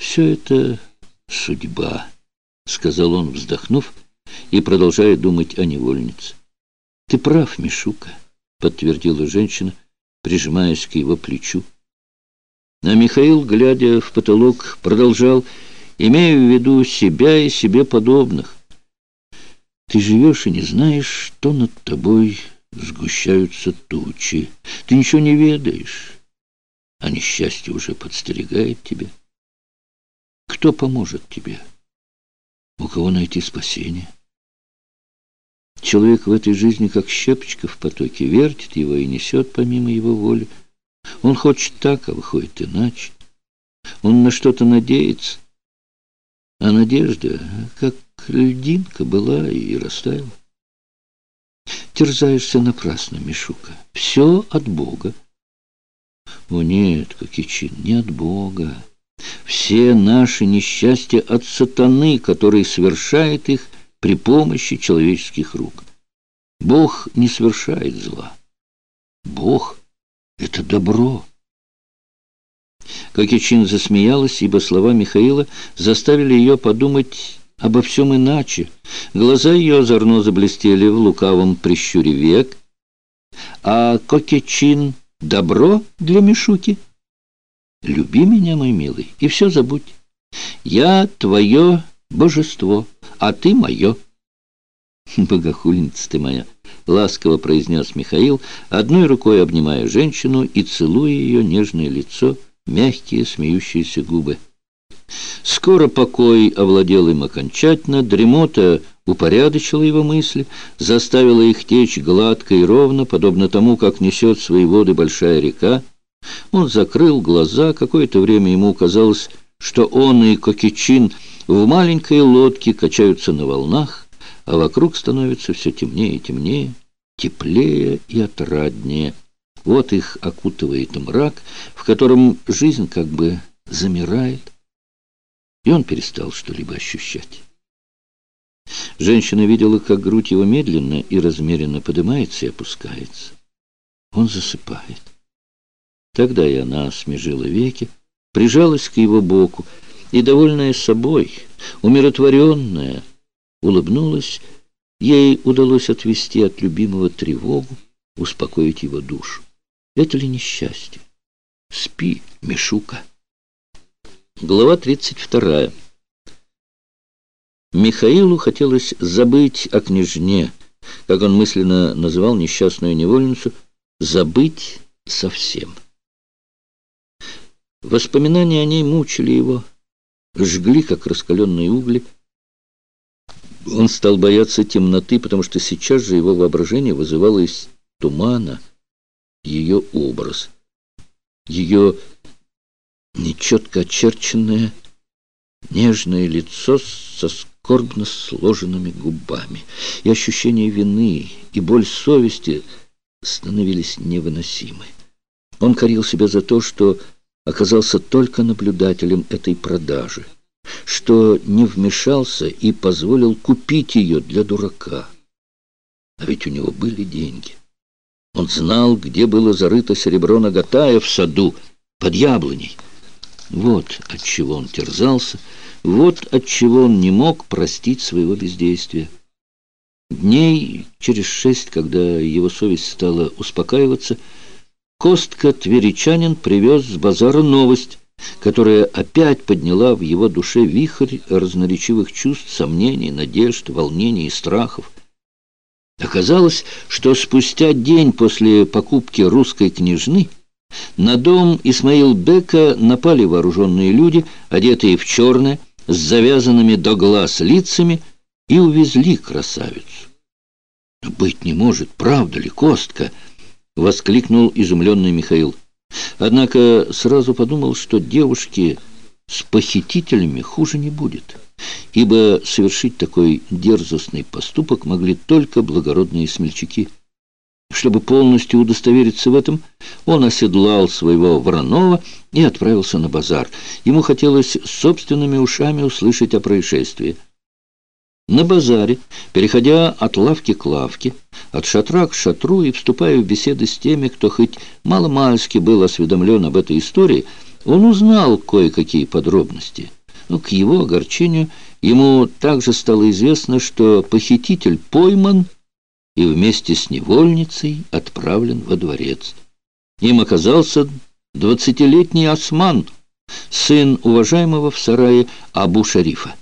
Все это судьба, сказал он, вздохнув, и продолжая думать о невольнице. Ты прав, Мишука, подтвердила женщина, прижимаясь к его плечу. А Михаил, глядя в потолок, продолжал, имея в виду себя и себе подобных. Ты живешь и не знаешь, что над тобой сгущаются тучи. Ты ничего не ведаешь, а несчастье уже подстерегает тебя. Кто поможет тебе? У кого найти спасение? Человек в этой жизни, как щепочка в потоке, вертит его и несет помимо его воли. Он хочет так, а выходит иначе. Он на что-то надеется. А надежда, как льдинка, была и растаяла. Терзаешься напрасно, Мишука. Все от Бога. О нет, Кокичин, не от Бога. Все наши несчастья от сатаны, который совершает их при помощи человеческих рук. Бог не совершает зла. Бог — это добро. Кокичин засмеялась, ибо слова Михаила заставили ее подумать обо всем иначе. Глаза ее озорно заблестели в лукавом прищуре век. А Кокичин — добро для Мишуки? Люби меня, мой милый, и все забудь. Я твое божество, а ты мое. Богохульница ты моя, ласково произнес Михаил, одной рукой обнимая женщину и целуя ее нежное лицо, мягкие смеющиеся губы. Скоро покой овладел им окончательно, дремота упорядочила его мысли, заставила их течь гладко и ровно, подобно тому, как несет свои воды большая река. Он закрыл глаза, какое-то время ему казалось, что он и Кокичин в маленькой лодке качаются на волнах, а вокруг становится все темнее и темнее, теплее и отраднее. Вот их окутывает мрак, в котором жизнь как бы замирает, и он перестал что-либо ощущать. Женщина видела, как грудь его медленно и размеренно поднимается и опускается. Он засыпает. Тогда и она смежила веки, прижалась к его боку и, довольная собой, умиротворенная, улыбнулась. Ей удалось отвести от любимого тревогу, успокоить его душу. Это ли несчастье? Спи, Мишука. Глава 32. Михаилу хотелось забыть о княжне, как он мысленно называл несчастную невольницу, забыть совсем. Воспоминания о ней мучили его, жгли, как раскаленные угли. Он стал бояться темноты, потому что сейчас же его воображение вызывало из тумана ее образ, ее нечетко очерченное нежное лицо со скорбно сложенными губами, и ощущение вины, и боль совести становились невыносимы. Он корил себя за то, что оказался только наблюдателем этой продажи, что не вмешался и позволил купить ее для дурака. А ведь у него были деньги. Он знал, где было зарыто серебро Нагатая в саду, под яблоней. Вот от чего он терзался, вот от чего он не мог простить своего бездействия. Дней через шесть, когда его совесть стала успокаиваться, Костка Тверичанин привез с базара новость, которая опять подняла в его душе вихрь разноречивых чувств, сомнений, надежд, волнений и страхов. Оказалось, что спустя день после покупки русской княжны на дом Исмаил Бека напали вооруженные люди, одетые в черное, с завязанными до глаз лицами, и увезли красавицу. «Быть не может, правда ли, Костка?» — воскликнул изумленный Михаил. Однако сразу подумал, что девушке с похитителями хуже не будет, ибо совершить такой дерзостный поступок могли только благородные смельчаки. Чтобы полностью удостовериться в этом, он оседлал своего Воронова и отправился на базар. Ему хотелось собственными ушами услышать о происшествии. На базаре, переходя от лавки к лавке, от шатра к шатру и вступая в беседы с теми, кто хоть мало-мальски был осведомлен об этой истории, Он узнал кое-какие подробности. Но к его огорчению ему также стало известно, что похититель пойман и вместе с невольницей отправлен во дворец. Им оказался двадцатилетний осман, сын уважаемого в сарае Абу-Шарифа.